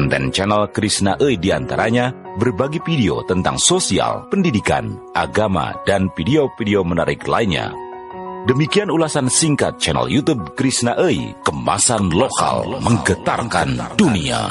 Konten channel Krishna E di antaranya berbagi video tentang sosial, pendidikan, agama, dan video-video menarik lainnya. Demikian ulasan singkat channel YouTube Krishna E, kemasan lokal menggetarkan dunia.